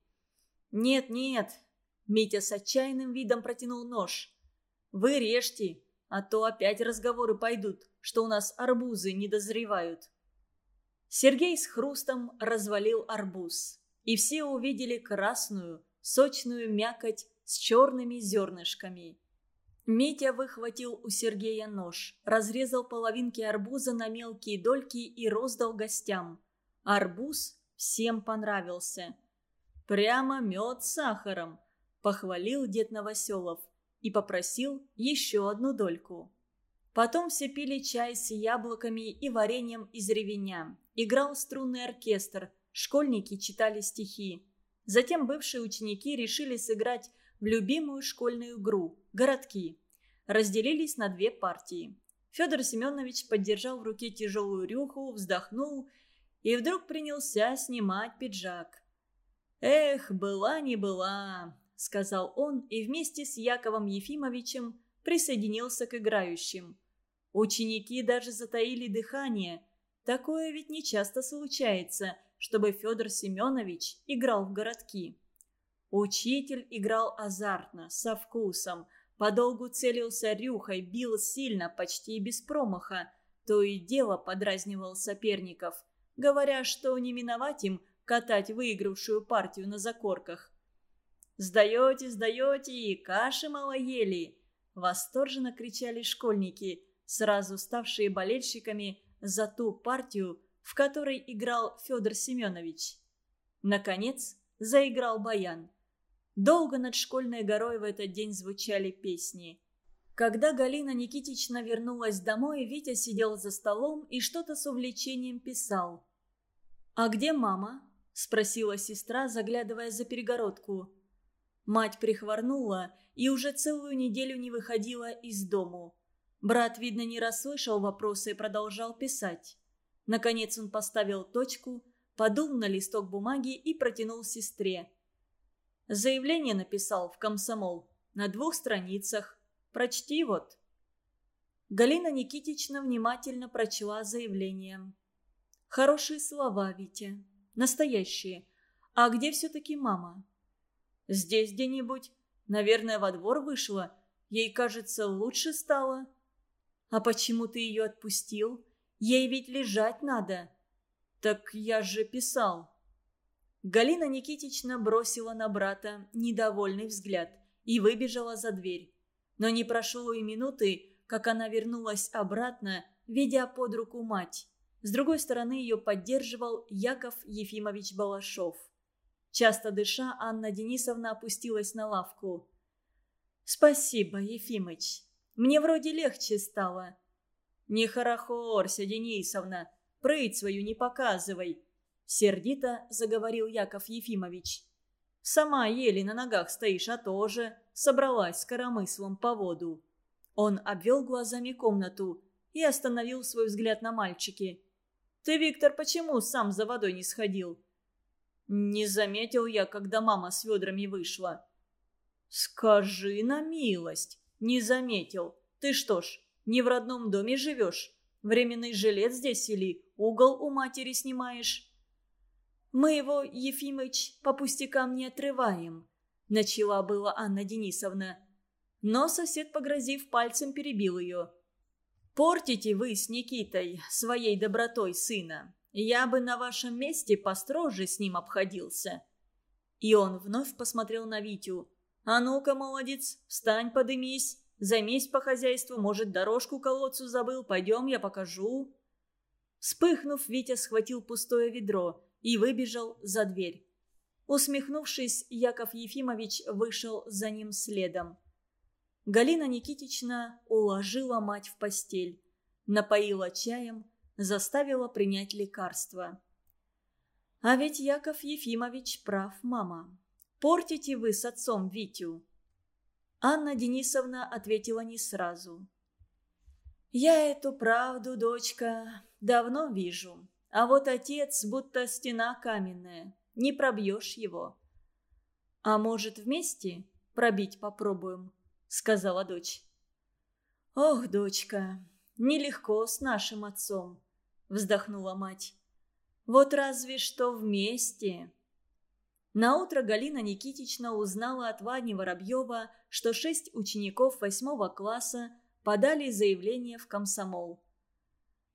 «Нет-нет», — Митя с отчаянным видом протянул нож. «Вы режьте, а то опять разговоры пойдут, что у нас арбузы не дозревают». Сергей с хрустом развалил арбуз и все увидели красную, сочную мякоть с черными зернышками. Митя выхватил у Сергея нож, разрезал половинки арбуза на мелкие дольки и роздал гостям. Арбуз всем понравился. «Прямо мед с сахаром», – похвалил дед Новоселов и попросил еще одну дольку. Потом все пили чай с яблоками и вареньем из ревеня. Играл струнный оркестр – Школьники читали стихи. Затем бывшие ученики решили сыграть в любимую школьную игру – городки. Разделились на две партии. Федор Семенович поддержал в руке тяжелую рюху, вздохнул и вдруг принялся снимать пиджак. «Эх, была не была», – сказал он и вместе с Яковом Ефимовичем присоединился к играющим. Ученики даже затаили дыхание. Такое ведь не часто случается – чтобы Федор Семенович играл в городки. Учитель играл азартно, со вкусом, Подолгу целился рюхой, бил сильно, почти без промаха. То и дело подразнивал соперников, говоря, что не миновать им катать выигравшую партию на закорках. «Сдаете, сдаете, каши мало ели!» Восторженно кричали школьники, сразу ставшие болельщиками за ту партию, в которой играл Федор Семенович. Наконец заиграл баян. Долго над школьной горой в этот день звучали песни. Когда Галина Никитична вернулась домой, Витя сидел за столом и что-то с увлечением писал. «А где мама?» – спросила сестра, заглядывая за перегородку. Мать прихворнула и уже целую неделю не выходила из дому. Брат, видно, не расслышал вопроса и продолжал писать. Наконец он поставил точку, подул на листок бумаги и протянул сестре. Заявление написал в комсомол на двух страницах. Прочти вот. Галина Никитична внимательно прочла заявление. Хорошие слова, Витя. Настоящие. А где все-таки мама? Здесь где-нибудь. Наверное, во двор вышла. Ей, кажется, лучше стало. А почему ты ее отпустил? Ей ведь лежать надо. Так я же писал. Галина Никитична бросила на брата недовольный взгляд и выбежала за дверь. Но не прошло и минуты, как она вернулась обратно, ведя под руку мать. С другой стороны ее поддерживал Яков Ефимович Балашов. Часто дыша, Анна Денисовна опустилась на лавку. «Спасибо, Ефимыч. Мне вроде легче стало». «Не хорохорься, Денисовна. Прыть свою не показывай», — сердито заговорил Яков Ефимович. «Сама еле на ногах стоишь, а тоже собралась с коромыслом по воду». Он обвел глазами комнату и остановил свой взгляд на мальчике. «Ты, Виктор, почему сам за водой не сходил?» «Не заметил я, когда мама с ведрами вышла». «Скажи на милость, не заметил. Ты что ж, не в родном доме живешь? Временный жилет здесь или угол у матери снимаешь?» «Мы его, Ефимыч, по пустякам не отрываем», — начала была Анна Денисовна. Но сосед, погрозив пальцем, перебил ее. Портите вы с Никитой своей добротой сына. Я бы на вашем месте построже с ним обходился». И он вновь посмотрел на Витю. «А ну-ка, молодец, встань, подымись. Займись по хозяйству, может, дорожку колодцу забыл. Пойдем, я покажу». Вспыхнув, Витя схватил пустое ведро и выбежал за дверь. Усмехнувшись, Яков Ефимович вышел за ним следом. Галина Никитична уложила мать в постель, напоила чаем, заставила принять лекарство. «А ведь Яков Ефимович прав, мама. Портите вы с отцом Витю». Анна Денисовна ответила не сразу. «Я эту правду, дочка, давно вижу. А вот отец будто стена каменная. Не пробьешь его. А может, вместе пробить попробуем?» сказала дочь. «Ох, дочка, нелегко с нашим отцом», — вздохнула мать. «Вот разве что вместе». Наутро Галина Никитична узнала от Вани Воробьева, что шесть учеников восьмого класса подали заявление в комсомол.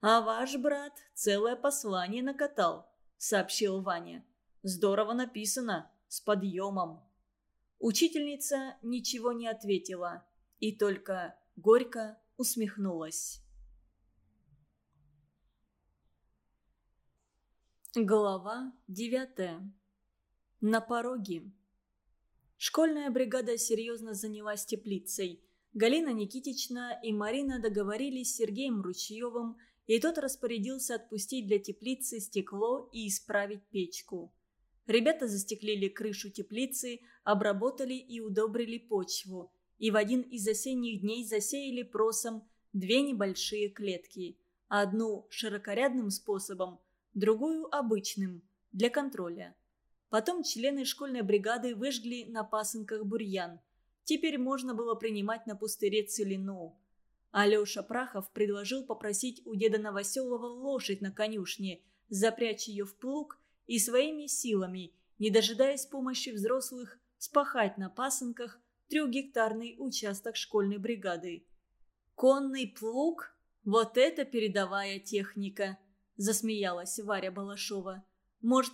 «А ваш брат целое послание накатал», — сообщил Ваня. «Здорово написано, с подъемом». Учительница ничего не ответила и только горько усмехнулась. Глава девятая. На пороге. Школьная бригада серьезно занялась теплицей. Галина Никитична и Марина договорились с Сергеем Ручьевым, и тот распорядился отпустить для теплицы стекло и исправить печку. Ребята застеклили крышу теплицы, обработали и удобрили почву. И в один из осенних дней засеяли просом две небольшие клетки. Одну широкорядным способом, другую обычным, для контроля. Потом члены школьной бригады выжгли на пасынках бурьян. Теперь можно было принимать на пустыре целину. Алеша Прахов предложил попросить у деда Новоселова лошадь на конюшне, запрячь ее в плуг и своими силами, не дожидаясь помощи взрослых, спахать на пасынках трехгектарный участок школьной бригады. «Конный плуг? Вот это передовая техника!» – засмеялась Варя Балашова. «Может,